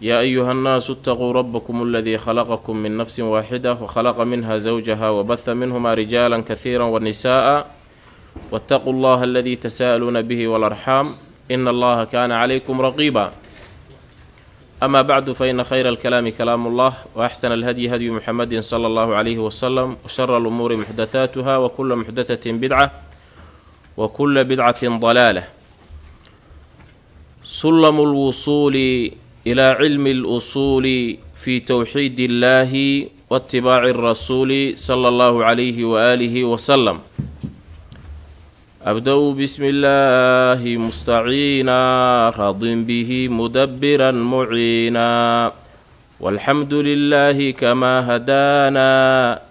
yaa ayuha nnaasu itaquu rabbakum aladii khalaqakum min nafsin waaxida wakhalaqa minha zawjaha wabaha minhuma rijaalan kahiira wanisa'a waataquu allaha aladii tasaa'aluuna bihi waalarxaam ina allaha kaana calaykum raqiiba ama bacdu faina khayra alkalaami kalaamu llah wa axsana alhadyi hadyu muxamedin sala allahu calayhi wasalam washara alumuuri muxdathaatuha wa kula muxdathatin bidca wa kula bidcatin dalaalah sulamu lwusuuli الوصول إلى علم الأصول في توحيد الله واتباع الرسول صلى الله عليه وآله وسلم أبدأ بسم الله مستعينا راض به مدبرا معينا والحمد لله كما هدانا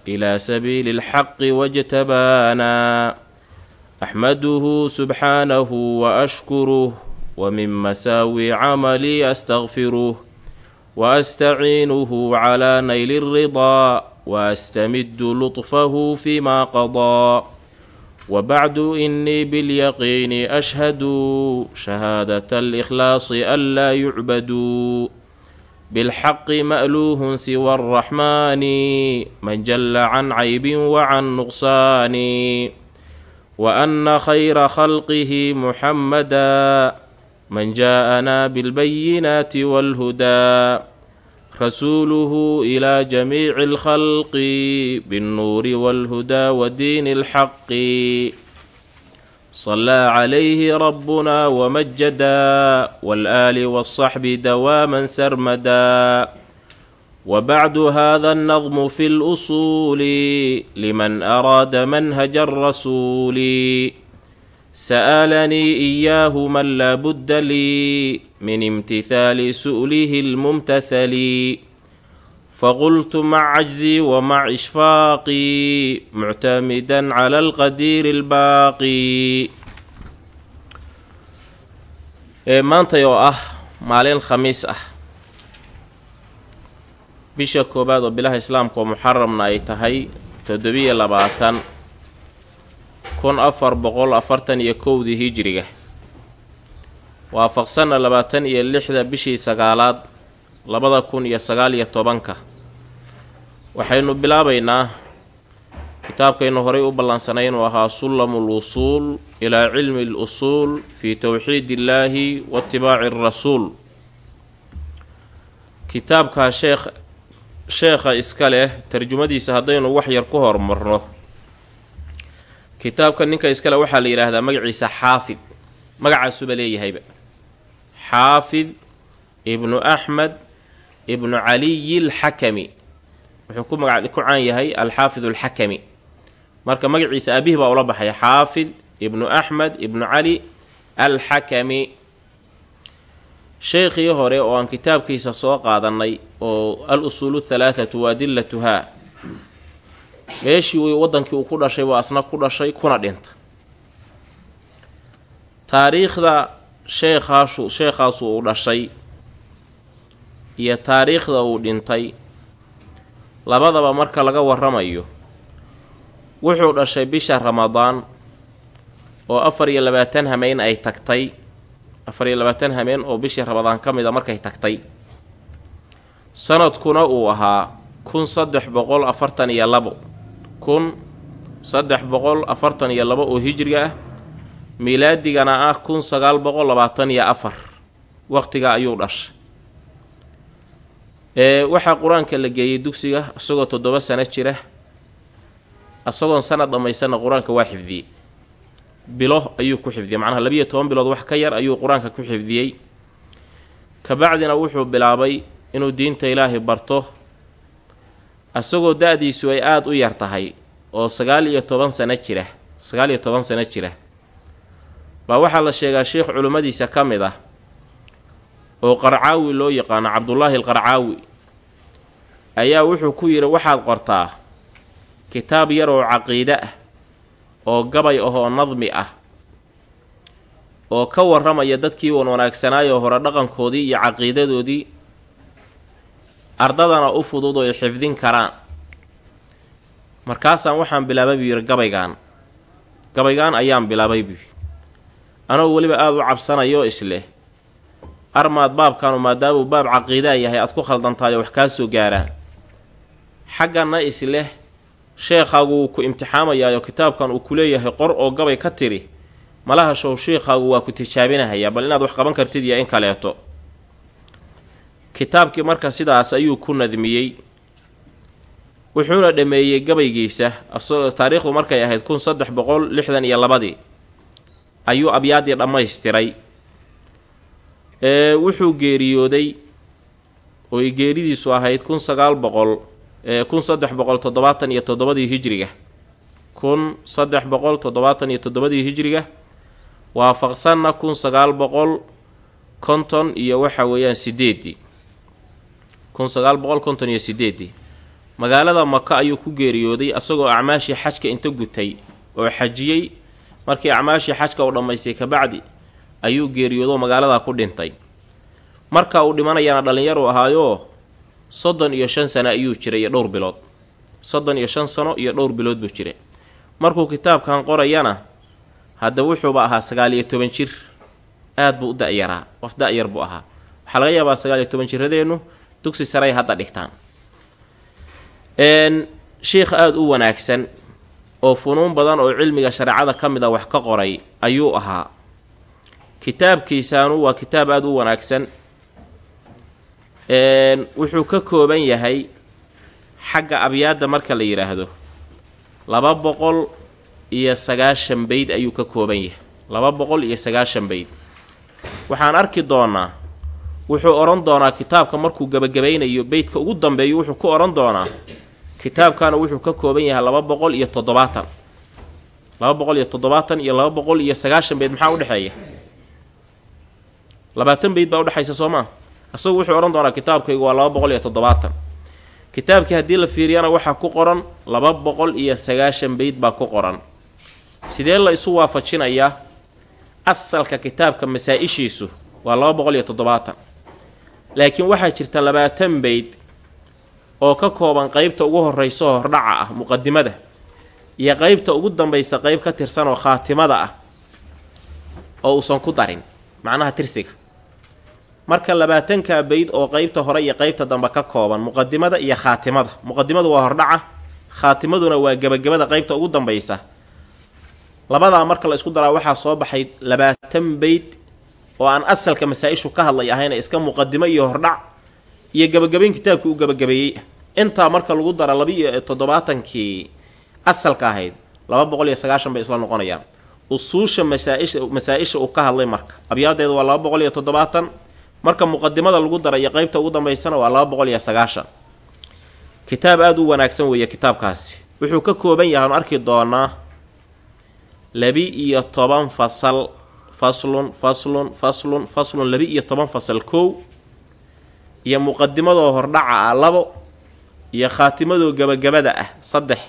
إلى سبيل الحق واجتبانا أحمده سبحانه وأشكره ومن مساوي عملي أستغفره وأستعينه على نيل الرضا وأستمد لطفه فيما قضى وبعد إني باليقين أشهد شهادة الإخلاص ألا يعبدوا بالحق مألوه سوى الرحمن من جل عن عيب وعن نقصان وأن خير خلقه محمدا من جاءنا بالبينات والهدى رسوله إلى جميع الخلق بالنور والهدى ودين الحق صلى عليه ربنا ومجدا والآل والصحب دواما سرمدا وبعد هذا النظم في الأصول لمن أراد منهج sa'alanii iyaahu man laa budda lii min imtithaali su'lihi lmumtathali faqultu mac cajzii wa mac ishfaaqii muctamidan cala alqadiiri albaaqi maantay oo ah maalin khamiis ah bisha koobaad oo bilaha islaamka oo muxaramna ay tahay toddobiyo labaatan kun afar boqol afartan iyo kowdii hijiriga. Waafaqsanna labaatan iyo lixda bishii sagaalaad labada kun iyo sagaal iyo tobanka. Waxaynu bilaabaynaa kitaabkaynu horay u ballansanay inuu ahaa sullamu lusuul ilaa cilmi lusuul fii towxiid illaahi wa itibaaci arasuul kitaabkaa sheekh sheekha iska leh tarjumadiisa haddaynu wax yar ku hormarno kitaabka ninka iskale waxaa la yidhaahdaa magaciisa xaafid. Magacaasuba leeyahayba. Xaafid ibnu axmed ibnu caliyi alxakami. Wuxuu ku ku caan yahay alxaafid alxakami. Marka magaciisa aabihii baa ula baxay xaafid ibnu axmed ibnu cali alxakami. Sheykhii hore oo aan kitaabkiisa soo qaadannay oo al usuulu thalaathatu wa adillatuhaa meeshii uu waddankii uu ku dhashay waa asna ku dhashay kuna dhinta taariikhda sheekhaashu sheekhaasu uu dhashay iyo taariikhda uu dhintay labadaba marka laga warramayo wuxuu dhashay bisha ramadaan oo afar iyo labaatan hameen ay tagtay. Afar iyo labaatan hameen oo bishii ramadaan ka mid a markay tagtay. Sanadkuna uu ahaa kun saddex boqol afartan iyo labo kun saddex boqol afartan iyo labo oo hijriga ah milaadigana ah kun sagaal boqol labaatan iyo afar. Waqtiga ayuu dhashay. Ee waxaa qur'aanka la geeyey dugsiga isagoo toddoba sano jira isagoon sanad dhammaysanna qur'aanka waa xifdiyey. Bilo ayuu ku xifdiyey macnaha labiiyo toban bilood wax ka yar ayuu qur'aanka ku xifdiyey. Kabacdina wuxuu bilaabay inuu diinta ilaahay barto isagoo da-diisu ay aada u yar tahay oo sagaal iyo toban sano jira. Sagaal iyo toban sano jira. Baa waxaa la sheegaa sheikh culimmadiisa ka mid ah oo qarcaawi loo yaqaano cabdullaahi alqarcaawi ayaa wuxuu ku yidhi waxaad qortaa kitaab yar oo caqiide ah oo gabay ahoo nadmi ah oo ka warramaya dadkii wan wanaagsanaayoo hore dhaqankoodii iyo caqiidadoodii ardadana u fudud oo xifdin karaan. Markaasaan waxaan bilaabay buu yidhi gabaygaan gabaygaan ayaan bilaabay buu anoo weliba aada u cabsanayo isleh. Armaad baabkaanu maadaamuu baab caqiidaa yahay aad ku khaldantahay oo wax kaa soo gaaraan. Xagganna isleh sheekhaagu wuu ku imtixaamayaayo kitaabkan uu ku leeyahay qor oo gabay ka tiri malaha show sheekhaagu waa ku tijaabinahayaa bal inaad wax qaban kartid iyo in kaleeto kitaabkii marka sidaas ayuu ku nadmiyey. Wuxuuna dhameeyey gabaygiisa asagoo taariikhdu markay ahayd kun saddex boqol lixdan iyo labadii. Ayuu abyaaddii dhammaystiray. Ee wuxuu geeriyooday ooy geeridiisu ahayd kun sagaal boqol kun saddex boqol toddobaatan iyo toddobadii hijriga kun saddex boqol toddobaatan iyo toddobadii hijriga waafaqsanna kun sagaal boqol konton iyo waxa weeyaan sideedii kun sagaal boqol konton iyo sideedii magaalada maka ayuu ku geeriyooday asagoo acmaashii xajka inta gutay oo xajiyey. Markii acmaashii xajka uu dhammaystay kabacdi ayuu geeriyoodo magaaladaa ku dhintay. Marka uu dhimanayana dhallinyaru ahaayoo soddon iyo shan sano ayuu jiray iyo dhowr bilood. Soddon iyo shan sano iyo dhowr bilood buu jiray. Markuu kitaabkan qorayana hadda wuxuuba ahaa sagaal iyo toban jir. Aad buu u da-yaraa qof da-yar buu ahaa. Waxaa laga yaabaa sagaal iyo toban jiradeennu dugsi saray hadda dhigtaan. Shiikh aada u wanaagsan oo funuun badan oo cilmiga shareecada ka mid a wax ka qoray ayuu ahaa. Kitaabkiisaanu waa kitaab aada u wanaagsan. Wuxuu ka kooban yahay xagga abyaadda marka la yidhaahdo laba boqol iyo sagaashan bayd ayuu ka kooban yahay. Laba boqol iyo sagaashan bayd. Waxaan arki doonaa wuxuu odhan doonaa kitaabka markuu gebagabaynayo beydka ugu dambeeyo wuxuu ku odhan doonaa kitaabkana wuxuu ka kooban yahay laba boqol iyo toddobaatan. Laba boqol iyo toddobaatan iyo laba boqol iyo sagaashan bayd maxaa udhexeeya labaatan bayd baa udhexaysa soo maa isagu wuxuu odhan doonaa kitaabkaygu waa laba boqol iyo toddobaatan. Kitaabkii haddii la fiiriyana waxaa ku qoran laba boqol iyo sagaashan bayd baa ku qoran. Sidee la isu waafajinayaa? Asalka kitaabka masaa-ishiisu waa laba boqol iyo toddobaatan laakiin waxaa jirta labaatan bayd oo ka kooban qeybta ugu horrayso hordhaca ah muqadimada iyo qeybta ugu dambaysa qeyb ka tirsan oo khaatimada ah oo uusan ku darin macnaha tirsiga. Marka labaatanka bayd oo qeybta hore iyo qeybta dambe ka kooban muqadimada iyo khaatimada. Muqadimadu waa hordhaca khaatimaduna waa gebagabada qeybta ugu dambaysa. Labadaa marka la isku daraa waxaa soo baxay labaatan bayd oo aan asalka masaa-ishu ka hadlay ahayna iska muqadimo iyo hordhac iyo gebagabayn kitaabkii u gebagabeeyey intaa marka lagu dara laba-iyo toddobaatankii asalka ahayd laba boqol iyo sagaashan bay isla noqonayaan. Usuusha masaaisha masaa-isha uu ka hadlay marka abyaadeedu waa laba boqol iyo toddobaatan. Marka muqadimada lagu dara iyo qeybta ugu dambaysana waa laba boqol iyo sagaashan. Kitaab aada u wanaagsan weeye kitaabkaasi. Wuxuu ka kooban yahay anu arki doonaa labi-iyo toban fasal faslun faslun faslun faslun labi-iyo toban fasal kow iyo muqadimadoo hordhaca ah labo iyo khaatimadoo gebagabada ah saddex.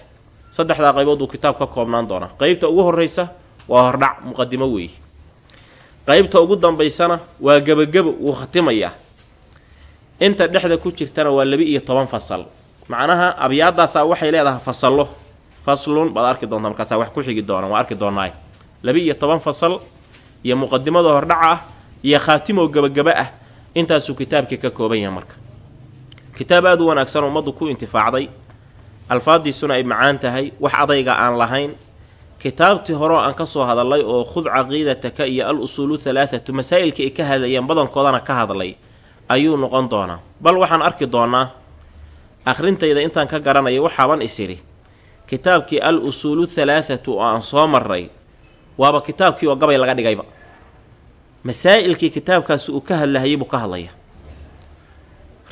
Saddexdaa qaybood uu kitaab ka koobnaan doonaa. Qeybta ugu horreysa waa hordhac muqadimo weeye qeybta ugu dambaysana waa gebagabo wuu khatimayaa inta dhexda ku jirtana waa labi-iyo toban fasal. Macnaha abyaadaasaa waxay leedahay fasallo. Faslun baad arki doontaa markaasaa wax ku xigi doonaan waa arki doonaay. Labi-iyo toban fasal iyo muqadimada hordhaca ah iyo khaatimoo gebagaba ah intaasuu kitaabkii ka kooban yahay marka. Kitaab aada u wanaagsan ummaddu ku intifaacday alfaadiisuna ay macaan tahay wax adayga aan lahayn. Kitaabtii horeo aan ka soo hadalay oo khud caqiidataka iyo al usuulu halaathatu masaa'ilka ay ka hadlayeen badankoodana ka hadlay ayuu noqon doonaa. Bal waxaan arki doonaa akhrintayda intaan ka garanaya waxaaban isidhi kitaabkii al usuulu halaathatu oo aan soo marray waaba kitaabkii oo gabay laga dhigayba. Masaa'ilkii kitaabkaasi uu ka hadlahayay buu ka hadlaya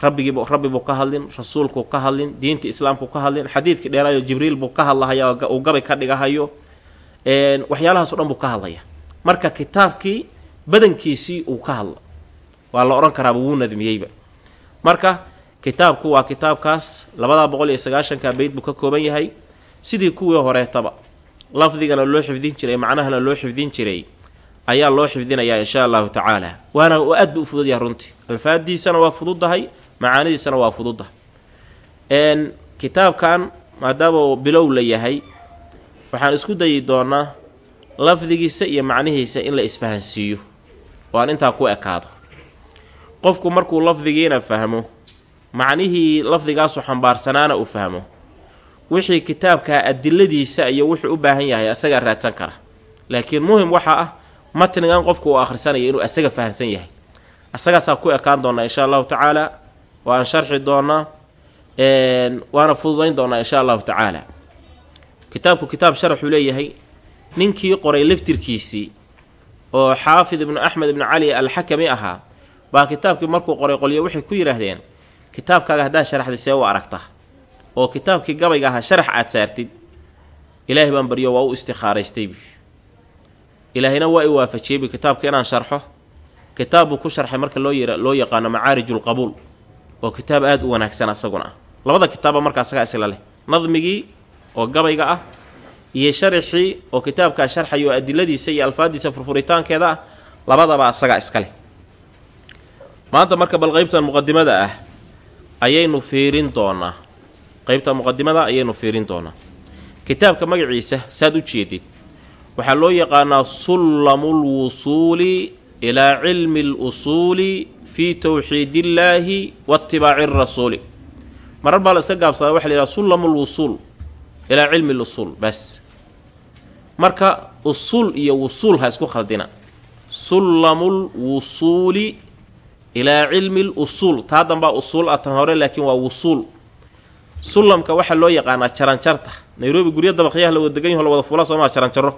rabbigiibu rabbi buu ka hadlin rasuulkuu ka hadlin diinta islaamkuu ka hadlin xadiidkii dheeraayo jibriil buu ka hadlahaya uu gabay ka dhigahayo waxyaalahaas o dhan buu ka hadlaya marka kitaabkii badankiisii uu ka hadla waa la odhan karaaba wuu nadmiyeyba. Marka kitaabku waa kitaabkaas labadaa boqol iyo sagaashanka bayd buu ka kooban yahay sidii kuwii horeetaba lafdigana loo xifdin jiray macnahana loo xifdin jiray ayaa loo xifdinayaa insha allahu tacaala. Waana aad bu u fudud yahay runtii. Alfaadiisana waa fududahay macaanidiisana waa fududahay kitaabkan maadaama uu bilow la yahay waxaan isku dayi doonaa lafdigiisa iyo macnihiisa in la isfahansiiyo. Oo aan intaa ku ekaado. Qofku markuu lafdigiina fahmo macnihii lafdigaasu xambaarsanaana uu fahmo wixii kitaabkaa adiladiisa iyo wuxuu u baahan yahay asagaa raadsan kara. Laakiin muhiim waxaa ah matnigan qofku uu akhrisanaya inuu asaga fahamsan yahay. Asagaasaa ku ekaan doonaa insha allahu tacaala waan sharxi doonaa waana fududayn doonaa insha allahu tacaala. Kitaabku kitaab sharaxuu leeyahay ninkii qoray laftirkiisii oo xaafid ibnu axmed ibnu cali alxakami ahaa baa kitaabkii markuu qoray qolyo waxay ku yidhaahdeen kitaabkaaga haddaad sharaxday see u aragta oo kitaabkii gabayga ahaa sharax aad saartid ilaahay baan baryo waa u istikhaaraystaybi ilaahayna waa i waafajiyeybi kitaabka inaan sharxo. Kitaab buu ku sharxay marka loo yara loo yaqaano macaarijulqabuul oo kitaab aada u wanaagsan asaguna ah. Labada kitaaba markaa asagaa isla leh. Nadmigii oo gabayga ah iyo sharaxii oo kitaabkaa sharxayo adiladiisa iyo alfaadiisa furfuritaankeeda ah labadaba asagaa iska leh. Maanta marka bal qeybtan muqadimada ah ayaynu fiirin doonaa qeybta muqadimada ayaynu fiirin doonaa. Kitaabka magaciisa saad u jeedid waxaa loo yaqaanaa sullamul wusuuli ilaa cilmi lusuuli fii towxiidillaahi waatibaaci rasuuli. Marar baa la iska gaabsadaa waxa la yidhaha sullamul wusuul ilaa cilmi lusuul bas marka usuul iyo wusuul ha isku khaldina. Sullamul wusuuli ilaa cilmi lusuul taa danbaa usuul ah tan hore laakiin waa wusuul sullamka waxaa loo yaqaanaa jaranjarta nairobi gurya dabaqyaha la wada degan yaho la wada fuula soomaa jaranjaro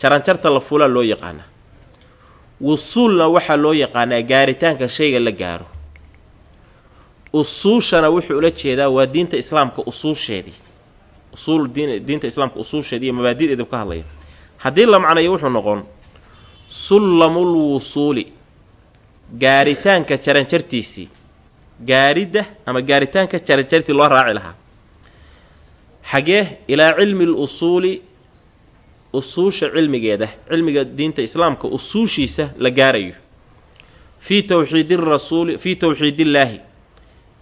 jaranjarta la fuulaa loo yaqaanaa wusuulna waxaa loo yaqaanaa gaaritaanka shayga la gaaro. Usuushana wuxuu ula jeedaa waa diinta islaamka usuusheedii. Usuul diin diinta islaamka usuusheedii iyo mabaadideedu ka hadlaya. Haddii la macnayo wuxuu noqon sullamul wusuuli. Gaaritaanka jaranjartiisii gaaridda ama gaaritaanka jaranjartii loo raaci lahaa. Xagee ilaa cilmi l usuuli usuusha cilmigeeda cilmiga diinta islaamka usuushiisa la gaarayo. Fii towxiidi rasuuli fii towxiidillaahi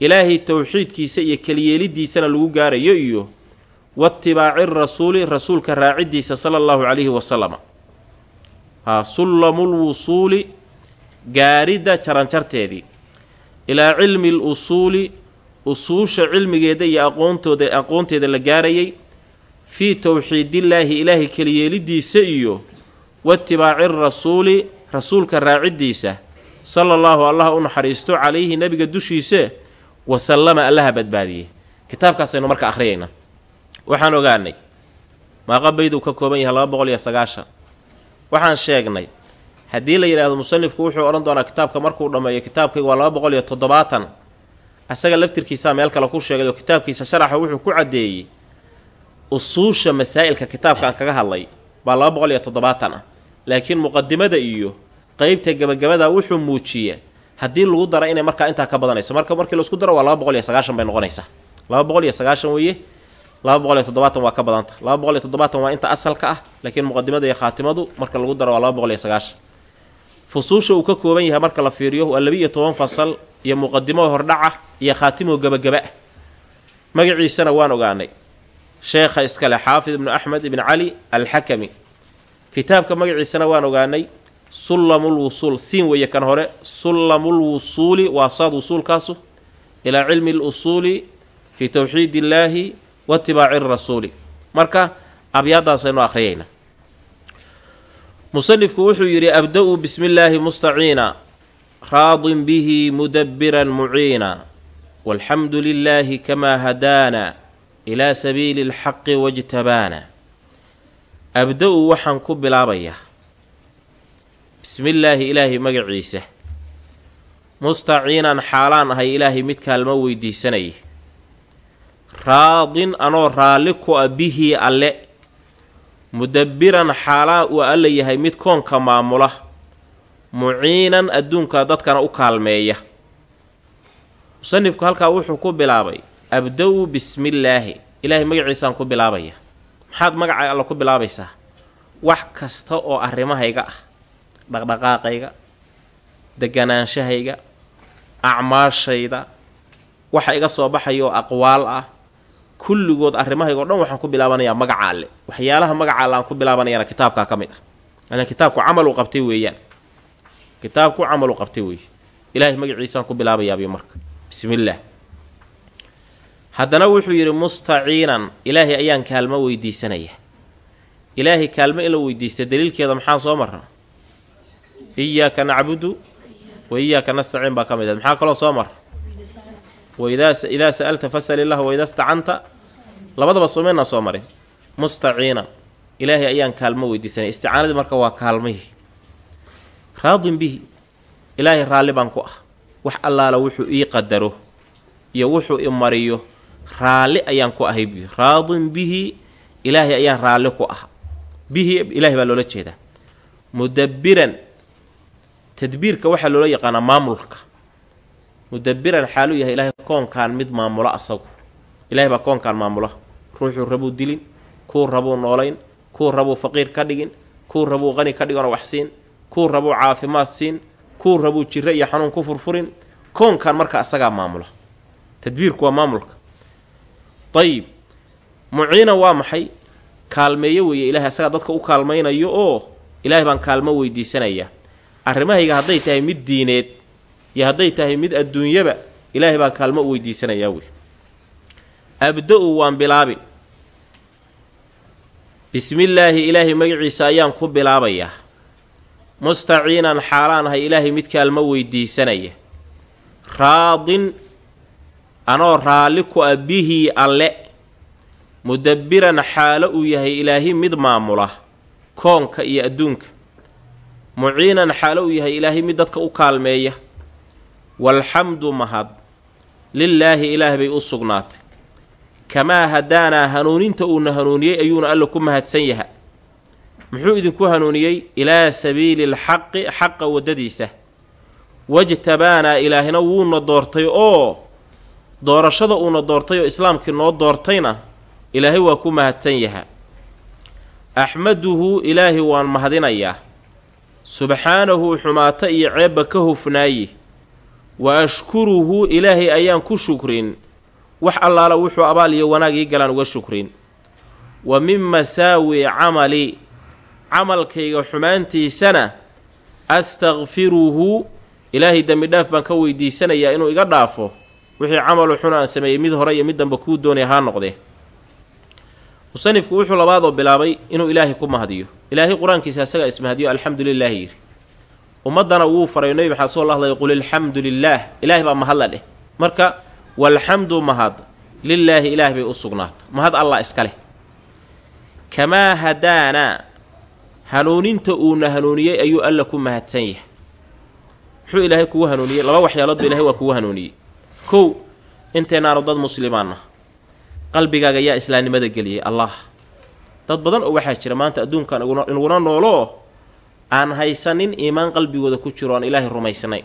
ilaahay towxiidkiisa iyo keliyeelidiisana lagu gaarayo iyo watibaaci rasuuli rasuulka raacidiisa sala allahu calayhi wasalama haa sullamul wusuuli gaaridda jaranjarteedii ilaa cilmi l usuuli usuusha cilmigeeda iyo aqoontooda aqoonteeda la gaarayay fii towxiidillaahi ilaahay keliyeelidiisa iyo watibaaci rasuuli rasuulka raaciddiisa sala allaahu allaha u naxariisto calayhi nebiga dushiise wasallama allaha badbaadiyey kitaabkaasaynu marka akhriyaynaa waxaan ogaanay maaqabayduu ka kooban yahay laba boqol iyo sagaashan. Waxaan sheegnay haddii la yidhaahdo musanifku wuxuu odhan doonaa kitaabka markuu dhammeeyo kitaabkayga waa laba boqol iyo toddobaatan. Asaga laftirkiisaa meel kale ku sheegay oo kitaabkiisa sharaxa wuxuu ku caddeeyey usuusha masaa'ilka kitaabkaan kaga hadlay baa laba boqol iyo toddobaatan ah. Laakiin muqadimada iyo qeybta gebagabada wuxuu muujiya haddii lagu dara inay markaa intaa ka badanayso. Marka markii la isku daro waa laba boqol iyo sagaashan bay noqonaysaa. Laba boqol iyo sagaashan weeye laba boqol iyo toddobaatan waa ka badanta. Laba boqol iyo toddobaatan waa inta asalka ah laakiin muqadimada iyo khaatimadu marka lagu daro waa laba boqol iyo sagaashan fusuusha uu ka kooban yahay marka la fiiriyo waa laba-iyo toban fasal iyo muqadimo hordhaca iyo khaatimo gebagaba ah magaciisana waan ogaanay. Sheekha iskale xaafid ibnu axmed ibn cali alxakami kitaabka magaciisana waan ogaanay sullamul wusuul. Siin weeye kan hore sullamul wusuuli waa saad wusuulkaasu ilaa cilmi lusuuli fii towxiid illaahi watibaaci rasuuli. Marka abyaadaasaynu akhriyayna musanifku wuxuu yidhi abda-u bismi illaahi mustaciina raadin bihi mudabbiran muciina walxamdu lilaahi kamaa hadaana ilaa sabiili alxaqi wajtabaana. Abda-u waxaan ku bilaabayaa bismillaahi ilaahay magaciisa mustaciinan xaalaan ahay ilaahay mid kaalmo weydiisanaya raadin anoo raalli ku a bihii alle mudabbiran xaalaa uu alla yahay mid koonka maamula muciinan adduunka dadkana u kaalmeeya. Musanifku halkaa wuxuu ku bilaabay abda-u bismillaahi. Ilaahay magaciisaan ku bilaabaya. Maxaad magaca alla ku bilaabaysaa? Wax kasta oo arrimahayga ah dhaqdhaqaaqayga deganaanshahayga acmaashayda waxa iga soo baxaya oo aqwaal ah kulligood arrimahayga o dhan waxaan ku bilaabanayaa magaca alle waxyaalaha magaca alle aan ku bilaabanayana kitaabkaa ka mid ah. Maala kitaabku camal u qabtay weeyaan. Kitaabku camal u qabtay weeye ilaahay magaciisaan ku bilaabayaabiyo marka. Bismillaah haddana wuxuu yidhi mustaciinan. Ilaahay ayaan kaalmo weydiisanaya. Ilaahay kaalmo in la weydiista daliilkeeda maxaa soo marra iyaaka nacbudu wa iyaaka nastaciin baa ka mid ahed maxaa kaloo soo marra waidaa sa'alta fasal illah waidaa stacanta labadaba someynaa soo marin. Mustaciinan ilaahay ayaan kaalmo weydiisanaya isticaanadii marka waa kaalmihii raadin bihi. Ilaahay raalli baan ku ah. Wax allaala wuxuu ii qadaro iyo wuxuu i mariyo. Raalli ayaan ku ahay buy raadin bihi. Ilaahay ayaan raalli ku ah. Bihi ilaahay baa loola jeedaa. Mudabbiran. Tadbiirka waxaa loola yaqaanaa maamulka mudabbiran xaaluu yahay ilaahay koonkaan mid maamulo asagu. Ilahay baa koonkaan maamula ruuxuu rabuu dilin kuu rabuu noolayn kuu rabuu faqiir ka dhigin kuu rabuu qani ka dhiganoo wax siin kuu rabuu caafimaad siin kuu rabuu jiro iyo xanuun ku furfurin. Koonkan marka asagaa maamula tadbiirku waa maamulka. Ayib muciina waa maxay? Kaalmeeyo weeye ilahay asagaa dadka u kaalmaynayo oo ilaahay baan kaalmo weydiisanayaa arrimahayga hadday tahay mid diineed iyo hadday tahay mid adduunyaba ilaahay baan kaalmo u weydiisanayaa wey. Abda-u waan bilaabin. Bismillaahi ilaahay magaciisa ayaan ku bilaabayaa mustaciinan xaalaan ahay ilaahay mid kaalmo weydiisanaya. Raadin anoo raalli ku ah bihii alle. Mudabbiran xaalo uu yahay ilaahi mid maamula koonka iyo adduunka. Muciinan xaalo uu yahay ilaahay mid dadka u kaalmeeya walxamdu mahad lilaahi ilaah bay u sugnaatay. Kamaa hadaanaa hanuuninta uuna hanuuniyey ayuuna alla ku mahadsan yaha muxuu idinku hanuuniyey? Ilaa sabiili lxaqi xaqa waddadiisa. Wajtabaanaa ilaahina wuuna doortay oo doorashada uuna doortay oo islaamkii noo doortayna ilaahay waa ku mahadsan yaha axmaduhu ilaahi waan mahadinayaa. Subxaanahu xumaato iyo ceebba ka hofnaaye wa ashkuruhu ilaahay ayaan ku shukrin. Wax allaala wuxuu abaal iyo wanaag ii galaan uga shukrin. Wa min masaawi camali camalkayga xumaantiisana astakfiruhu ilaahay dembi dhaaf baan ka weydiisanayaa inuu iga dhaafo. Wixii camalu xun aan sameeyey mid hore iyo mid dambe kuu doonay haa noqdee. Musanifku wuxuu labaadoo bilaabay inuu ilaahay ku mahdiyo ilaahay qur'aankiisa asagaa ismahdiyo alxamdu lilaahi yidhi ummaddana wuu faray nebi maxamed soo la hadlaya qul ilxamdu lilaah ilaahay baa mahadla dheh marka walxamdu mahad lilaahi ilaah bay u sugnaata mahad allah iska leh. Kamaa hadaanaa hanuuninta uuna hanuuniyey ayuu alla ku mahadsan yahay. Muxuu ilaahay kugu hanuuniyey? Laba waxyaaloodba ilahay waa kugu hanuuniyey. Kow inteennaanu dad muslimaanna qalbigaaga yaa islaamnimada geliyey allah. Dad badan oo waxaa jira maanta adduunkan inaguna nooloo aan haysanin iimaan qalbigooda ku jiro aan ilaahay rumaysnayn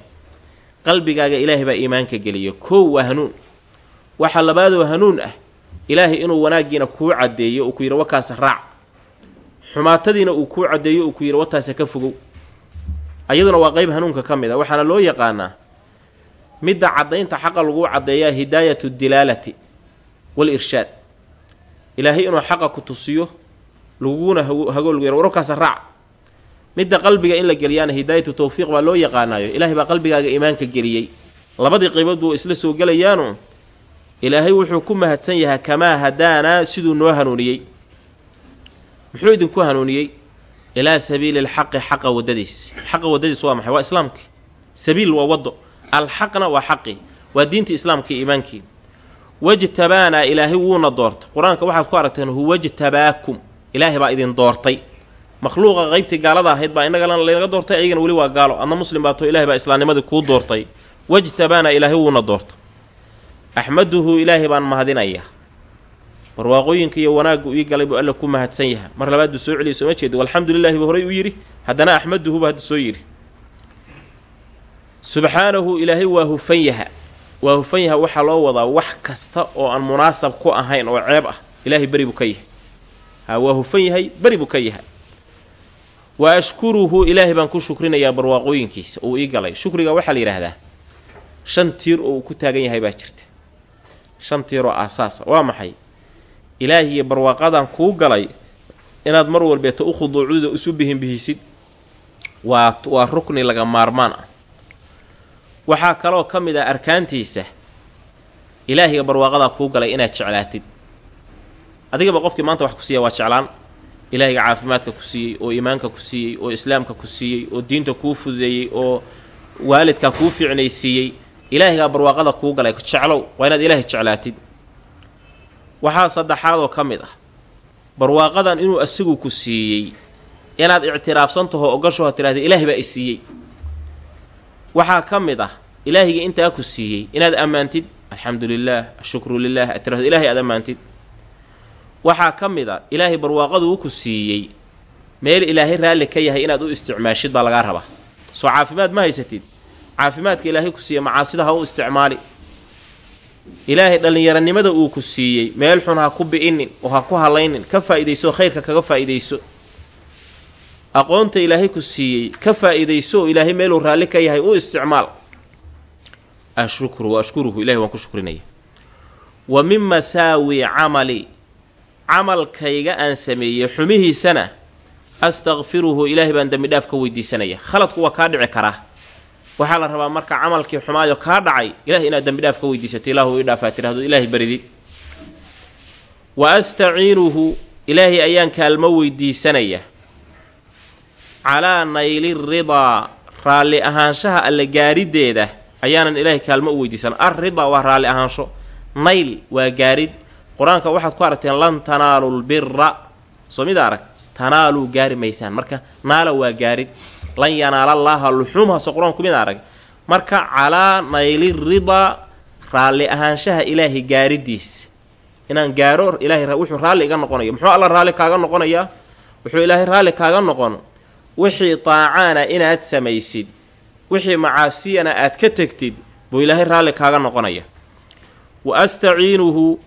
qalbigaaga ilaahay baa iimaanka geliya kow waa hanuun. Waxaa labaadoo hanuun ah ilaahay inuu wanaaggiina kuu caddeeyo uu ku yidhi wakaasa raac. Xumaatadiina uu kuu caddeeyo uu ku yidhi wataasa ka fogow. Ayaduna waa qeyb hanuunka ka mid a waxaana loo yaqaanaa midda caddaynta xaqa laguu caddeeyaa hidaayatu dilaalati wal irshaad. Ilaahay inuu xaqa ku tusiyo laguguna hagoolgu yar wararkaasa raac midda qalbiga in la geliyaana hidaayatu tawfiiq baa loo yaqaanaayo. Ilaahay baa qalbigaaga iimaanka geliyey. Labadii qaybood buu isla soo gelayaanu ilaahay wuxuu ku mahadsan yahay kamaa hadaanaa siduu noo hanuuniyey. Muxuu idinku hanuuniyey? Ilaa sabiili alxaqi xaqa waddadiis. Xaqa waddadiis waa maxay? Waa islaamkii. Sabiil waa waddo. Alxaqna waa xaqi. Waa diintii islaamkii iimaankii. Wajtabaanaa ilaahay wuuna doortay. Qur'aanka waxaad ku aragteen huwajtabaakum ilaahay baa idin doortay makhluuqa qaybtii gaalada ahayd baa inagana laynaga doortay ayagana weli waa gaalo. Adna muslim baa too ilahay baa islaamnimadii kuu doortay. Wajtabaanaa ilaahay wuuna doortay. Axmaduhu ilaahay baan mahadinayaa barwaaqooyinka iyo wanaaggu ii galay buu alla ku mahadsan yaha mar labaad buu soo celiyay sooma jeedi walxamdu lilahi buu horay u yidhi. Haddana axmaduhu buu hadda soo yidhi. Subxaanahu ilaahay waa hufan yaha waa hufan yahay waxaa loo wadaa wax kasta oo aan munaasab ku ahayn oo ceeb ah. Ilaahay beri buu ka yahay. Ha waa hufan yahay beri buu ka yahay wa ashkuruhu ilaahay baan ku shukrinayaa barwaaqooyinkiisa uu ii galay. Shukriga waxaa la yidhaahdaa shan tiir oo uu ku taagan yahay baa jirta. Shan tiir oo aasaasa waa maxay? Ilaahiyo barwaaqadan kuu galay inaad mar walbeeto u khuduucuda isu bihinbihisid waa waa rukni laga maarmaan ah. Waxaa kaloo ka mid ah arkaantiisa ilaahiga barwaaqadaa kuu galay inaad jeclaatid. Adigaba qofkii maanta wax ku siiya waa jeclaan ilaahiga caafimaadka ku siiyey oo iimaanka ku siiyey oo islaamka ku siiyey oo diinta kuu fududeeyey oo waalidkaa kuu fiicnaysiiyey ilaahigaa barwaaqada kuu galay. Jeclow waa inaad ilaahay jeclaatid. Waxaa saddexaadoo ka mid ah. Barwaaqadan inuu asigu ku siiyey inaad ictiraafsan taho ogashaho tidhahda ilaahay baa i siiyey. Waxaa ka mid ah ilaahiga intaa ku siiyey inaad ammaantid alxamdu lilaah ashukru lilah aad tirahdo ilahay aad ammaantid waxaa ka mid a ilaahay barwaaqaduu ku siiyey. Meel ilaahay raalli ka yahay inaad u isticmaashid baa lagaa rabaa. Soo caafimaad ma haysatid. Caafimaadka ilaahay ku siiya macaasida ha u isticmaali. Ilaahay dhallinyaranimada uu ku siiyey meel xun ha ku bi'inin oo ha ku halaynin ka faa'iidayso khayrka kaga faa'iidayso. Aqoonta ilaahay ku siiyey ka faa'iidayso oo ilaahay meeluu raalli ka yahay u isticmaal. Ashukru wa ilahay waan ku shukrinaya. Wa min masaawi camali camalkayga aan sameeyey xumihiisana astakfiruhu ilaahay baan dembi dhaaf ka weydiisanaya. Khaladku waa kaa dhici karaa. Waxaa la rabaa marka camalkii xumaayo kaa dhacay ilahay inaad dembi dhaaf ka weydiisato ilaahu ii dhaafaa tidhahdo ilaahay baridid wa astaciinuhu ilaahay ayaan kaalmo weydiisanaya. Calaa nayli ridaa raalli ahaanshaha alle gaariddeeda ayaanan ilaahay kaalmo u weydiisan. Arridaa waa raalli ahaansho. Nayl waa gaarid qur'aanka waxaad ku aragteen lan tanaalu lbira soo mid arag tanaaluu gaari maysaan. Marka naala waa gaarid. Lan yanaalallaaha luxuumhaase qur'aanku mid arag marka calaa nayli ridaa raalli ahaanshaha ilaahay gaaridiisa inaan gaaro ilahay wuxuu raalli iga noqonaya muxuu alla raalli kaaga noqonayaa? Wuxuu ilaahay raalli kaaga noqon. Wixii taacaana inaad samaysid wixii macaasiyana aad ka tegtid buu ilaahay raalli kaaga noqonaya wa astaciinuhu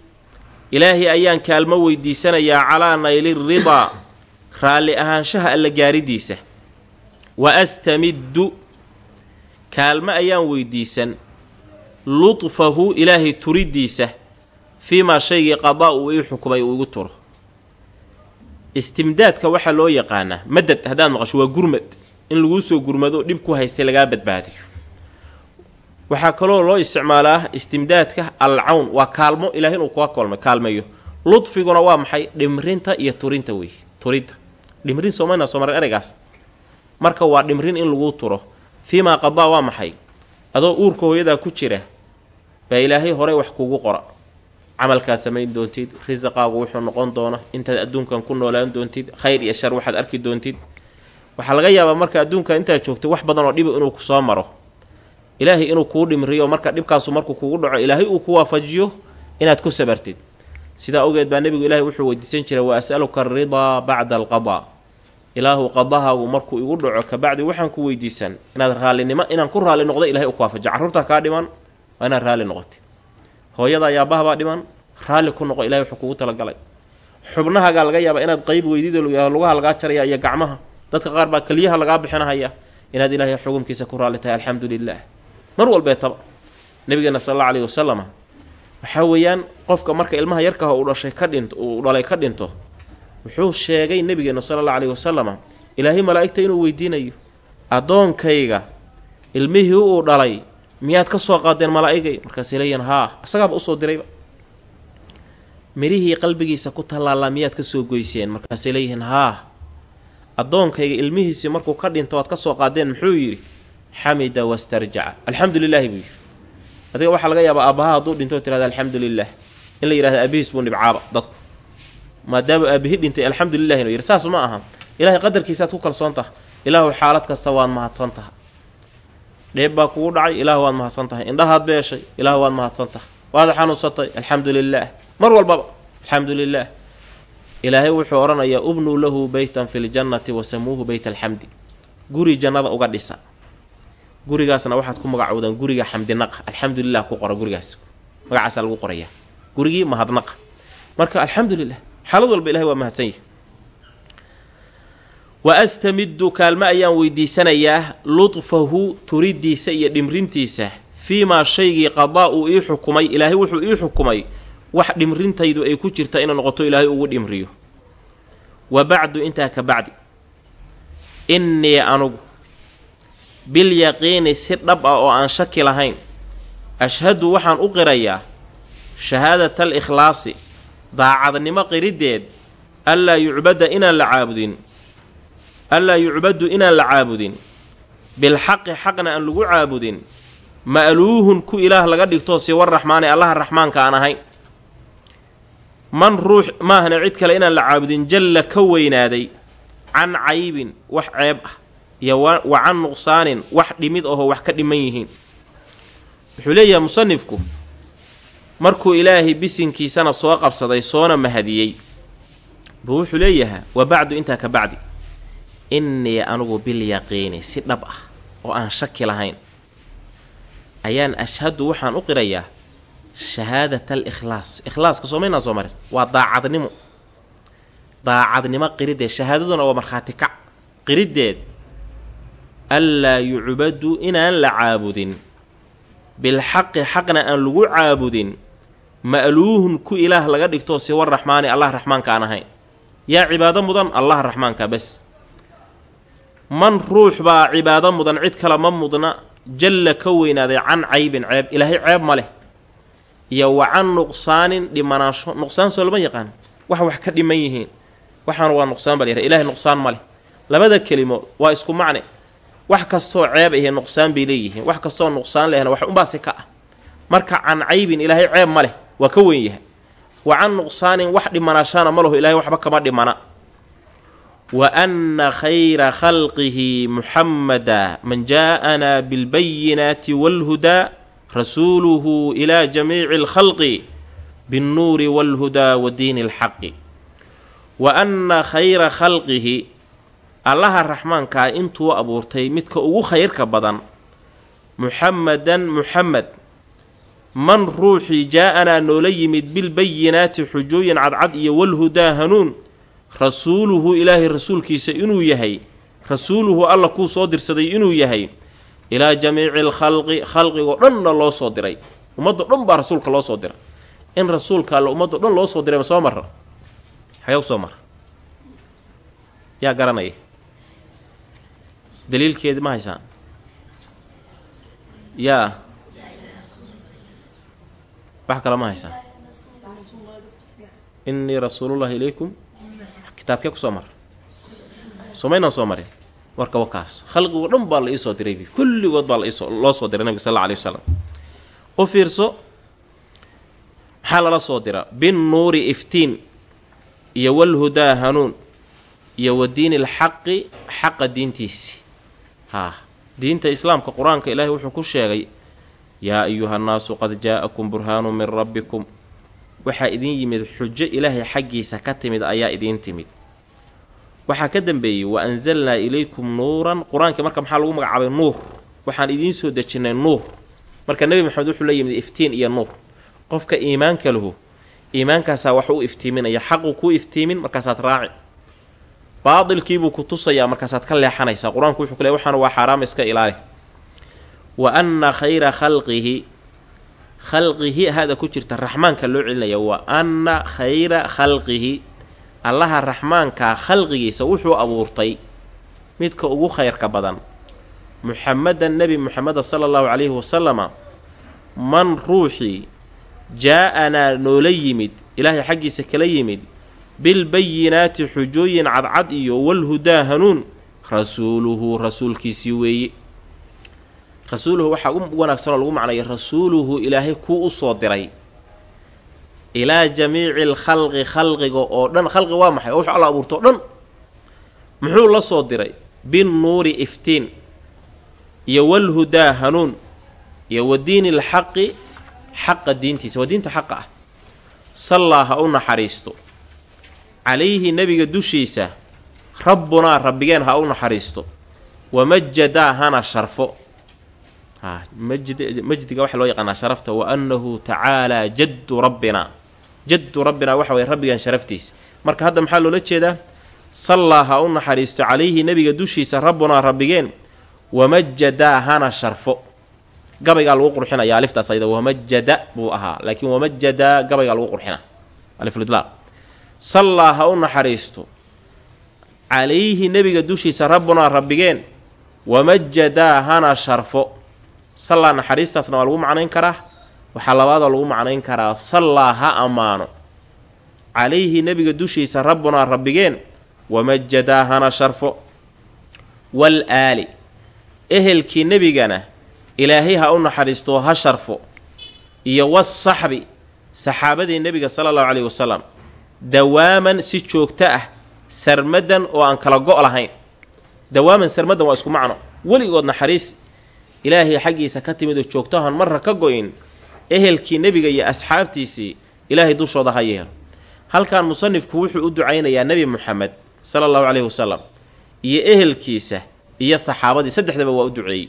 ilaahay ayaan kaalmo weydiisanayaa calaa nayli ridaa raalli ahaanshaha alla gaaridiisa. Wa astamiddu kaalmo ayaan weydiisan. Lutfahu ilaahay turiddiisa fii maa shaygii qadaa uu ii xukumay uu igu turo. Istimdaadka waxaa loo yaqaanaa madad haddaad maqasho waa gurmad. In laguu soo gurmado dhib ku haystay lagaa badbaadiyo waxaa kaloo loo isticmaalaa istimdaadka alcawn. Waa kaalmo. Ilaah inuu kuga kolmay kaalmeeyo ludfiguna waa maxay? Dhimrinta iyo turinta wey turidda dhimrin soomana soomar ereygaas. Marka waa dhimrin in laguu turo. Fiimaa qadaa waa maxay? Adoo uurka hooyadaa ku jira baa ilaahay horey wax kugu qora. Camalkaad samayn doontid risaqaagu wuxuu noqon doona intaad adduunkan ku noolaan doontid khayr iyo shar waxaad arki doontid. Waxaa laga yaabaa marka adduunka intaad joogto wax badan oo dhiba inuu ku soo maro ilaahay inuu kuu dhimriyo marka dhibkaasu markuu kugu dhaco ilaahay uu ku waafajiyo inaad ku sabartid. Sidaa awgeed baa nebigu ilaahay wuxuu weydiisan jiray wa as'aluka aridaa bacda alqadaa ilaahu qadahaagu markuu igu dhaco kabacdi waxaan ku weydiisan inaad raallinimo inaan ku raalli noqdo ilahay u ku waafajiyo. Carruurtaa kaa dhiman waa inaad raalli noqotid. Hooyada yaabahabaa dhiman raalli ku noqo ilahay wuxuu kugu talagalay. Xubnahagaa laga yaabaa inaad qeyb weydido lugaha lagaa jaraya iyo gacmaha dadka qaar baa keliyaha lagaa bixinahaya inaad ilaahay xukumkiisa ku raalli tahay alxamdu lilah mar walbeetaba nabigeena sal alla alayhi wasalama waxaa weeyaan qofka marka ilmaha yarkaha uu dhashay ka dhinto uu dhalay ka dhinto wuxuu sheegay nabigeena sala alla alayhi wasalama ilaahay malaa'igta inuu weydiinayo addoonkayga ilmihii uu dhalay miyaad ka soo qaadeen malaa'igay? Markaasay leeyihiin haa isagaaba u soo dirayba. Midhihii qalbigiisa ku tallaallaa miyaad ka soo goyseen? Markaasay leeyihiin haa addoonkayga ilmihiisii markuu ka dhinto waad ka soo qaadeen? Muxuu yidhi xamida wastarjaca. Alxamdu lilaahi buu yidhi. Adiga waxaa laga yaabaa aabbaha hadduu dhinto tirahda alxamdu lilah in la yidhahda aabihiis buu nibcaaba dadku. Maadaama aabihi dhintay alxamdu lilahi inuu yidhi. Saas ma aha. Ilahay qadarkiisaad ku kalsoon taha ilaahu xaalad kasta waad mahadsan taha dheeb baa kugu dhacay ilaahu waad mahadsan tahay. Indhahaad beeshay ilaahu waad mahadsan tahay. Waad xanuunsatay alxamdu lilaah mar walbaba alxamdu lilaah ilaahay wuxuu odhanayaa ubnuu lahu beytan fi ljannati wasamuuhu beyt alxamdi guri jannada uga dhisa gurigaasna waxaad ku magacowdaan guriga xamdinaqa alxamdulilah ku qora gurigaas. Magacaasaa lagu qorayaa. Gurigii mahadnaqa marka alxamdulilah xaalad walba ilahay waa mahadsan yahi wa astamidu kaalmo ayaan weydiisanayaa ludfahu turidiisa iyo dhimrintiisa fii maa shaygii qadaa uu ii xukumay ilaahay wuxuu ii xukumay wax dhimrintaydu ay ku jirta inay noqoto ilaahay ugu dhimriyo. Wa bacdu intaa ka bacdi. Innii anugu bilyaqiini si dhab ah oo aan shaki lahayn. Ashhadu waxaan u qirayaa shahaadata al ikhlaasi daacadnimo qiriddeed allaa yucbada inaan la caabudin allaa yucbadu inaan la caabudin. Bilxaqi xaqna aan lagu caabudin. Ma'luuhun ku ilaah laga dhigtoo siwa raxmaani allaha raxmaanka aan ahayn man ruux maahna cid kale inaan la caabudin jalla ka weynaaday. Can caybin wax ceeb ah iyo wa nuqsaanin wax dhimid ahoo wax ka dhiman yihiin. Wuxuu leeyahay musanifku markuu ilaahay bisinkiisana soo qabsaday soona mahadiyey. Buu wuxuu leeyahaa wa bacdu intaa ka bacdi. Innii anugu bilyaqiini si dhab ah oo aan shaki lahayn. Ayaan ashhadu waxaan u qirayaa shahaadat al ikhlaas. Ikhlaaska soomaynaa soo marin. Waa daacadnimo. Daacadnimo qiriddeed shahaadaduna waa markhaati kac qiriddeed allaa yucbadu inaan la caabudin. Bilxaqi xaqna aan lagu caabudin. Ma'luuhun ku ilaah laga dhigtoo siwa raxmaani allah raxmaanka aan ahayn yaa cibaado mudan allah raxmaanka bes. Man ruux baa cibaado mudan cid kale ma mudna. Jalla ka weynaaday can caybin ceeb ilaahay ceeb ma leh. Iyo wa can nuqsaanin dhimanaansho nuqsaan soo lama yaqaan. Wax wax ka dhiman yihiin. Waxaana waa nuqsaan baa la yihah ilahay nuqsaan ma leh. Labada kelimo waa isku macne wax kastoo ceeb ahe nuqsaan bay leeyihiin wax kastoo nuqsaan lehna wax unbaasi ka ah. Marka can caybin ilaahay ceeb ma leh waa ka weyn yahay. Wa can nuqsaanin wax dhimanaashaana ma laho ilahay waxba kama dhimana. Wa anna khayra khalqihi muxamada man jaa'anaa bilbayinaati waalhudaa rasuuluhu ilaa jamiici alkhalqi binnuuri waalhudaa wa diini alxaqi wa anna khayra khalqihi allaha raxmaankaa intuu abuurtay midka ugu khayrka badan. Muxamadan muxamed man ruuxii jaa-anaa noola yimid bilbayinaati xujooyin cadcad iyo walhudaa hanuun. Rasuuluhu ilaahay rasuulkiisa inuu yahay. Rasuuluhu alla kuu soo dirsaday inuu yahay. Ilaa jamiici alkhalqi khalqigoo dhanna loo soo diray. Ummaddo dhan baa rasuulka loo soo diray. In rasuulka alla ummaddo dhan loo soo diray ma soo mara xayaa u soo mara yaa garanaya daliilkeedi ma haysaan yaa. Wax kale ma haysaan innii rasuulullahi ilaykum. Kitaabkee ku soo mara somaynaan soo marin warka wakaas. Khalqigo dhan baa la iisoo diray. Kulligood baa laisoo loo soo diray nabiga sal alla alay wasalam u fiirso maxaa lala soo dira? Binnuuri iftiin iyo walhudaa hanuun iyo wa diini alxaqi xaqa diintiisi haa diinta islaamka qur'aanka ilaahay wuxuu ku sheegay yaa ayuha nnaasu qad jaa'akum burhaanu min rabbikum. Waxaa idin yimid xujo ilaahay xaggiisa ka timid ayaa idiin timid. Waxaa ka dambeeyey wa anzalnaa ilaykum nuuran. Qur'aankii marka maxaa lagu magacaabay? Nuur. Waxaan idiin soo dejinnay nuur. Marka nebi maxamed wuxuu la yimid iftiin iyo nuur. Qofka iimaanka lahu iimaankaasaa wax u iftiiminaya xaqu kuu iftiimin markaasaad raaci baadilkiibuu ku tusayaa markaasaad ka leexanaysaa. Qur'aanku wuxuu ku leey waxaana waa xaaraam iska ilaali. Wa anna khayra khalqihi khalqihi hada ku jirta raxmaanka loo celinaya wa anna khayra khalqihi allaha raxmaankaa khalqigiisa wuxuu abuurtay midka ugu khayrka badan. Muxamedan nebi muxameda sala allahu calayhi wasalama man ruuxii jaa-anaa noola yimid ilaahay xaggiisa kala yimid bilbayinaati xujooyin cadcad iyo walhudaa hanuun. Rasuuluhu rasuulkiisii weeye rasuuluhu waxaa u wanaagsanoo lagu macnaya rasuuluhu ilaahay kuu u soo diray. Ilaa jamiici alkhalqi khalqiga oo dhan khalqi waa maxay? Oo wuxuu alla abuurto o dhan. Muxuu la soo diray? Binnuuri iftiin. Iyo walhudaa hanuun. Iyo wa diini alxaqi xaqa diintiisa. Waa diinta xaqa ah. Sallaa ha u naxariisto calayhi nebiga dushiisa rabbunaa rabbigeen ha u naxariisto. Wamajadaa hana sharfo. Ha majd majdiga waxaa loo yaqaanaa sharafta wa annahu tacaalaa jaddu rabbina jaddu rabbina waxa weye rabbigan sharaftiis marka hadda maxaa loola jeedaa? Sallaa ha u naxariisto calayhi nebiga dushiisa rabbunaa rabbigeen. Wamajadaa hana sharfo. Gabaygaa lagu qurxinaya aliftaas ayada wamajada buu ahaa. Laakiin wamajadaa gabaygaa lagu qurxina. Aliflidlaaq sallaa ha u naxariisto. Calayhi nebiga dushiisa rabbunaa rabbigeen wamajadaa hana sharfo. Sallaa naxariistaasna waa lagu macnayn karaa waxaa labaadoo lagu macnayn karaa sallaa ha ammaano. Calayhi nebiga dushiisa rabbunaa rabbigeen wamajadaa hana sharfo. Wal aali ehelkii nebigana ilaahay ha u naxariisto ha sharfo. Iyo wasaxbi saxaabadii nebiga sala allahu caleyhi wasalam dawaaman si joogto ah sarmadan oo aan kala go' lahayn. Dawaaman sarmadan waa isku macno. Weligood naxariis ilaahay xaggiisa ka timid oo joogtahan marra ka go-in ehelkii nebiga iyo asxaabtiisii ilaahay dushooda ha yeelo. Halkan musanifku wuxuu u ducaynayaa nebi muxamed sala allahu caleyhi wasalam iyo ehelkiisa iyo saxaabadii. Saddexdaba waa u duceeyey.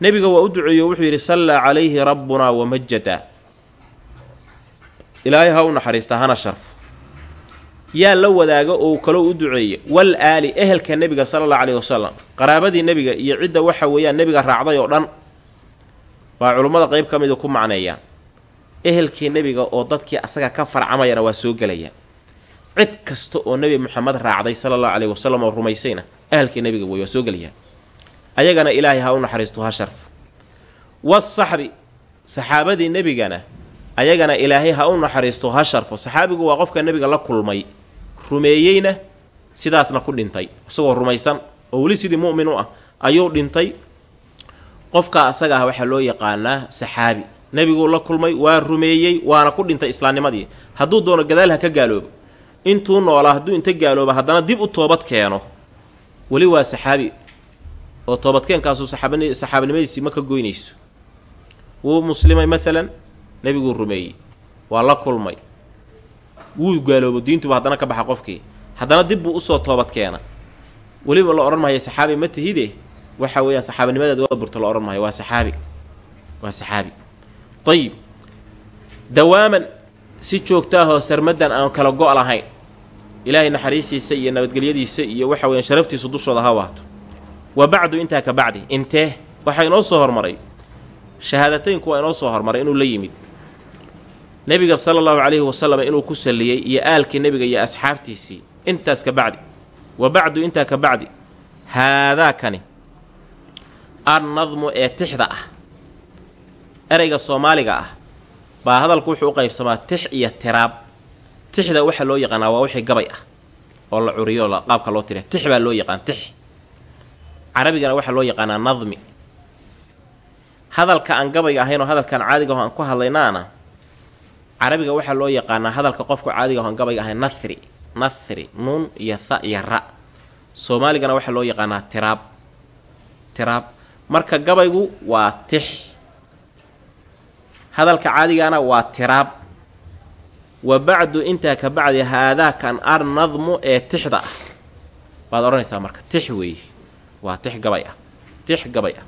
Nebiga waa u duceeyo wuxuu yidhi sallaa calayhi rabbunaa wamajada ilaahay ha u naxariista hana sharfo yaa la wadaaga oo kaloo u duceeya wal aali ehelka nebiga sala allahu caleyhi wasalam qaraabadii nebiga iyo cidda waxa weeyaan nebiga raacday oo dhan baa culummada qeyb ka mida ku macneeyaan. Ehelkii nebiga oo dadkii asaga ka farcamayana waa soo gelaya. Cid kasta oo nebi moxamed raacday sala allahu caleyhi wasalam oo rumaysayna ahalkii nebiga wey waa soo gelayaa ayagana ilaahay ha u naxariisto ha sharf. Wasaxbi saxaabadii nebigana ayagana ilaahay ha u naxariisto ha sharfo. Saxaabigu waa qofka nebiga la kulmay rumeeyeyna sidaasna ku dhintay. Isagoo rumaysan oo weli sidii mu'min u ah ayuu dhintay. Qofka asaga ah waxaa loo yaqaanaa saxaabi. Nebiguu la kulmay waa rumeeyey waana ku dhintay islaamnimadii. Hadduu doono gadaal ha ka gaaloobo. Intuu noolaa hadduu inta gaalooba haddana dib u toobad keeno. Weli waa saxaabi. Oo toobadkeenkaasu saxaabinimadiisii ma ka goynayso. Wuu muslimay maalan nebiguu rumeeyey. Waa la kulmay wuu gaaloobo diintuba haddana ka baxa qofkii. Haddana dib buu u soo toobad keena. Weliba la odhan maayo saxaabi ma tihide? Waxa weeyaan saxaabinimadeed waa burto la odhan maayo. Waa saxaabi. Waa saxaabi. Ayib dawaaman si joogtaahoo sarmadan aan kala go' lahayn. Ilaahay naxariistiisa iyo nabadgelyadiisa iyo waxa weeyaan sharaftiisu dushooda ha waato wa bacdu intaa ka bacdi. Intee? Waxaa inoo soo hormaray. Shahaadateynku waa inoo soo hormaray inuu la yimid nebiga sala allahu calayhi wasalam inuu ku salliyey iyo aalkii nebiga iyo asxaabtiisii intaas ka bacdi. Wa bacdu intaa ka bacdi. Haadaakani annadmu ee tixda ah ereyga soomaaliga ah baa hadalku wuxuu u qaybsamaa tix iyo tiraab. Tixda waxaa loo yaqaanaa waa wixii gabay ah oo la curiyo qaabka loo tiriya tix baa loo yaqaan tix. Carabigana waxaa loo yaqaanaa nadmi. Hadalka aan gabayga ahayn oo hadalkan caadiga aho aan ku hadlaynaana carabiga waxaa loo yaqaanaa hadalka qofku caadiga aan gabayga ahayn nathri nathri nuun iyo tha iyo ra. Soomaaligana waxaa loo yaqaanaa tiraab tiraab. Marka gabaygu waa tix. Hadalka caadigana waa tiraab. Wa bacdu intaa ka bacdi haadaakan ar nadmu ee tixda. Ah baad odhanaysaa marka tix weeye waa tix gabay ah tix gabay ah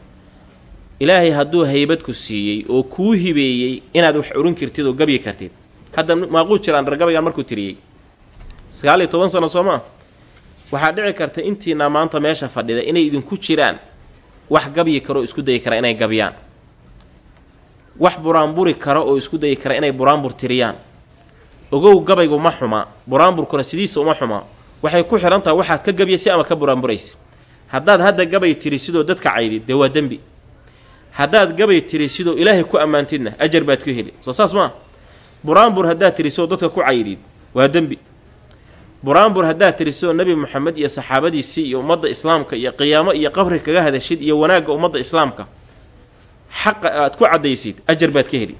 ilaahay hadduu haybad ku siiyey oo kuu hibeeyey inaad wax orin kartid oo gabyi kartid. Hadda maaquu jiraan dhar gabaygan markuu tiriyey. Sagaal iyo toban sano soo maa waxaa dhici karta intiina maanta meesha fadhida inay idinku jiraan. Wax gabyi karo oo isku dayi kara inay gabyaan wax buraanburi kara oo isku dayi kara inay buraanbur tiriyaan. Ogow gabaygu ma xuma buraanburkuna sidiisa uma xuma. Waxay ku xidhan tahay waxaad ka gabyaysa ama ka buraanburaysa. Haddaad hadda gabay tiri sidoo dadka caydid dee waa dembi haddaad gabay tiri sidoo ilaahay ku ammaantidna ajar baad ku heli. Soo saas maa buraanbur haddaad tiri sidoo dadka ku caydid waa dembi. Buraanbur haddaad tiri sidoo nebi moxamed iyo saxaabadiisii iyo ummadda islaamka iyo qiyaamo iyo qabri kaga hadashid iyo wanaagga ummadda islaamka xaqa aad ku caddaysid ajar baad ka heli.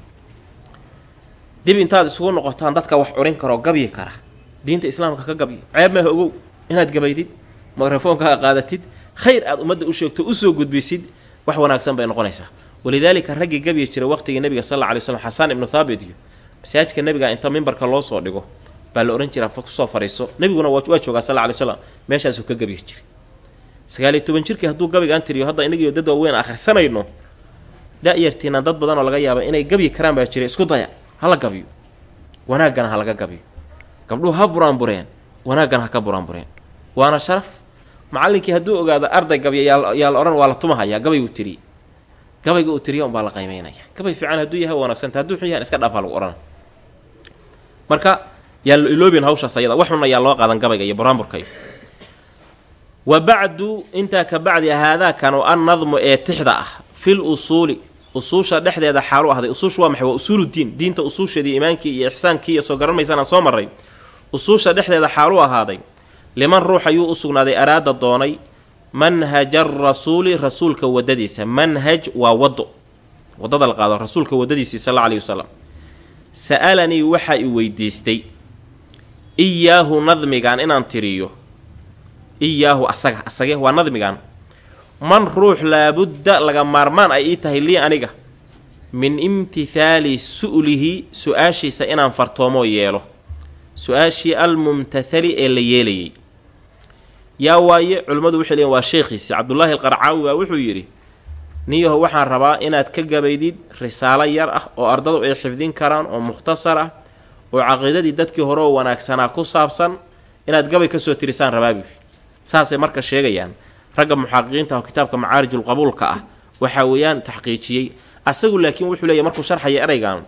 Dib intaad isugu noqotaan dadka wax curin karoo gabyi kara. Diinta islaamka ka gabyo ceeb maaha ogow inaad gabaydid mikrofoonkaa qaadatid khayr aad ummadda u sheegto u soo gudbisid wax wanaagsan bay noqonaysaa. Walidaalika raggii gabyi jiray waqtigii nebiga sal alla alay slam xasaan ibnu thaabit iyo masaajidka nebiga inta mimbarka loo soo dhigo baa la odhan jiraa ku soo fariiso nebiguna waa joogaa sal alla alay slam meeshaasuu ka gabyi jiray. Sagaaliyo toban jirkii hadduu gabaygaan tiriyo hadda inagiyo dad waaweyn akhrisanayno da-yartiina dad badan oo laga yaaba inay gabyi karaan baa jira isku daya hala gabyo wanaaggana ha laga gabyo gabdhuhu ha buraanbureen wanaaggana ha ka buraanbureen waana sharaf macallinkii hadduu ogaado arday gabya yaa la odhan waa la tumahayaa gabaygu tiriye gabayga uu tiriya unbaa la qaymaynaya gabay fiican hadduu yahay wanaagsanta hadduu xun yahan iska dhaafaa lagu odhana marka yaa la iloobin hawshaas ayada. Wax xun ayaa loo qaadan gabayga iyo buraanburka iyo. Wa bacdu intaa ka bacdi haadaakanu annadmu ee tixda ah fil usuuli usuusha dhexdeeda xaalu ahday. Usuushu waa maxay? Waa usuuludiin diinta usuusheedii iimaankii iyo ixsaankii iyo soo garan aan soo marray. Usuusha dhexdeeda xaalu ahaaday liman ruux ayuu u sugnaaday araada doonay manhaja arasuuli rasuulka waddadiisa. Manhaj waa waddo. Waddada la qaado rasuulka waddadiisii sal alla aleyhi wasalam sa'alanii waxaa i weydiistay iyaahu nadmigan inaan tiriyo. Iyaahu asaga asage waa nadmigan man ruux laabudda laga maarmaan ay ii tahay lii aniga. Min imtithaali su'lihi su'aashiisa inaan fartoomoo yeelo. Su'aashii almumtathali ee la yeelayay yaa waaye culimmadu waxay leeyiin waa sheekhiisi cabdullaahi alqarcaawi baa wuxuu yidhi niyaho waxaan rabaa inaad ka gabaydid risaalo yar ah oo ardadu ay xifdin karaan oo mukhtasar ah oo caqiidadii dadkii hore oo wanaagsanaa ku saabsan inaad gabay ka soo tirisaan rabaabi. Saasay marka sheegayaan ragga muxaqiqiinta oo kitaabka macaarijulqabuulka ah waxaa weeyaan taxqiijiyey. Asagu laakiin wuxuu leeyahy markuu sharxaya eraygan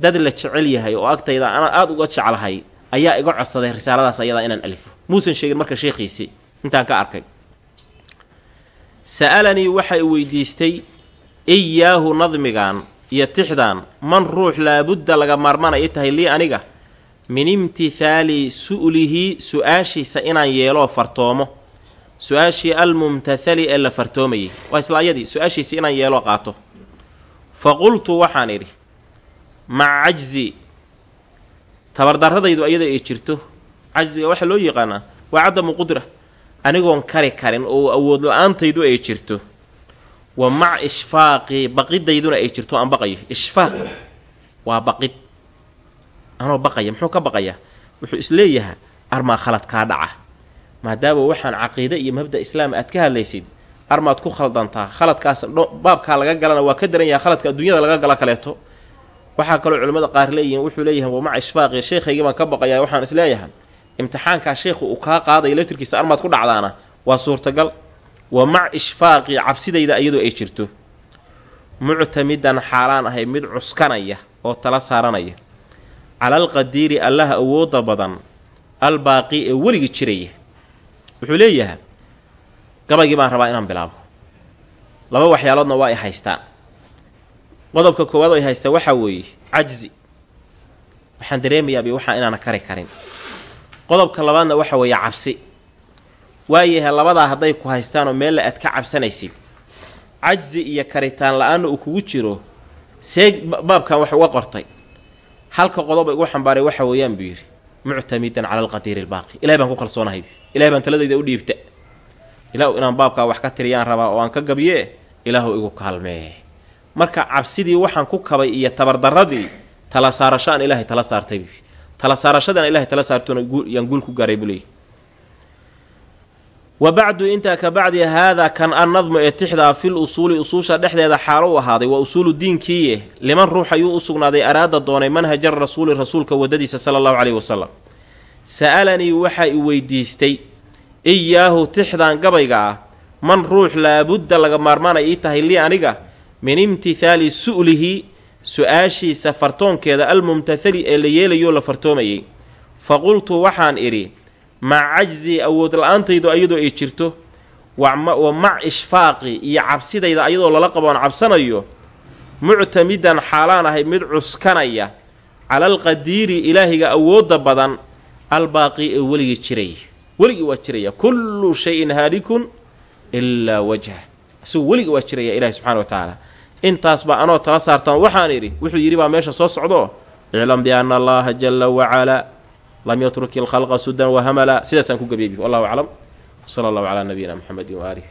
dad la jecel yahay oo agtayda anaan aada uga jeclahay ayaa iga codsaday risaaladaas ayadaa inaan alifo. Muusan sheegin marka sheekhiisii intaan ka arkay. Sa'alanii waxa i weydiistay iyaahu nadmigan iyo tixdan man ruux laabudda laga maarmaan ay tahay lii aniga? Min imtithaali su'lihi su'aashiisa inaan yeeloo fartoomo. Su'aashii almumtathali ee la fartoomayay. Waa isla ayadii su'aashiisi inaan yeeloo qaato. Fa qultu waxaan idhi maca cajzi tabardarradaydu ayada ay jirto. Cajziga waxaa loo yaqaanaa waa cadamu qudra anigoon kari karin oo awood la'aantaydu ay jirto. Wa mac ishfaaqi baqidayduna ay jirto aan baqayo. Ishfaaq waa baqid. Anoo baqaya muxuu ka baqayaa wuxuu isleeyahaa armaa khalad kaa dhaca. Maadaama waxaan caqiide iyo mabda islaam aad ka hadlaysid armaad ku khaldantaa. Khaladkaas baabkaa laga galana waa ka daran yaha khaladka adduunyada laga gala kaleeto waxaa kaloo culimmada qaar leeyihiin wuxuu leeyahay wa maca ishfaaqi sheekhaygii baan ka baqayaa waxaan is leeyahay imtixaankaa sheekhu uu kaa qaadaya laftirkiisa armaad ku dhacdaana waa suurtagal. Wa mac ishfaaqi cabsidayda iyadoo ay jirto. Muctamidan xaalaan ahay mid cuskanaya oo tala saaranaya. Cala alqadiiri allaha awooda badan albaaqi ee weligii jiraya. Wuxuu leeyahay gabaygii baan rabaa inaan bilaabo. Laba waxyaaloodna waa ay haystaan qodobka koowaad oo ay haystaan waxaa weeye cajzi. Waxaan dareemayaaba waxaa inaana kari karin. Qodobka labaadna waxa weeye cabsi. Waayahay labadaa hadday ku haystaan oo meella aad ka cabsanaysid. Cajzi iyo karitaan la'aanna uu kugu jiro see baabkan wax uga qortay. Halka qodoba igu xambaaray waxa weeyaan buu yidhi muctamidan cala alqadiiri albaaqi. Ilahay baan ku kalsoonahay. Ilahay baan taladayda u dhiibta. Ilaahu inaan baabkaa wax ka tiriyaan rabaa oo aan ka gabiye ilaahu igu kaalmee marka cabsidii waxaan ku kabay iyo tabardarradii tala saarasho aan ilaahay tala saartay. Tala saarashadaan ilahay tala saartona yaan guul ku gaaray buu leeyahy wa bacdu intaa ka bacdi haadaa kan annadmu ee tixdaa fil usuuli usuusha dhexdeeda xaalo u ahaaday waa usuulu diinkiiye liman ruux ayuu u sugnaaday araada doonay manhaja rasuuli rasuulka waddadiisa sala allahu caleyhi wasalam sa'alanii waxaa i weydiistay iyaahu tixdan gabayga ah man ruux laabudda laga maarmaan ay ii tahay lii aniga min imtithaali su'lihi su'aashiisa fartoonkeeda almumtathali ee la yeelayoo la fartoomayay fa qultu waxaan idhi mac cajzi awood la'aantaydu ayadoo ay jirto wa mac ishfaaqi iyo cabsidayda ayadoo lala qaboon cabsanayo muctamidan xaalaan ahay mid cuskanaya cala alqadiiri ilaahiga awoodda badan albaaqi ee weligii jiraya weligii waa jiraya kullu shayin haalikun ilaa wajha isagu weligii waa jiraya ilahi subxana wa tacaala intaas baa anoo tala saartaan waxaan idhi wuxuu yidhi baa meesha soo socdo iclam biana allaha jala wacalaa lam yatruk ilkhalqa sudan wahamala sidaasaan ku gabeebi wallahu aclam wsala allahu calaa nabiyina mxamedi waaalih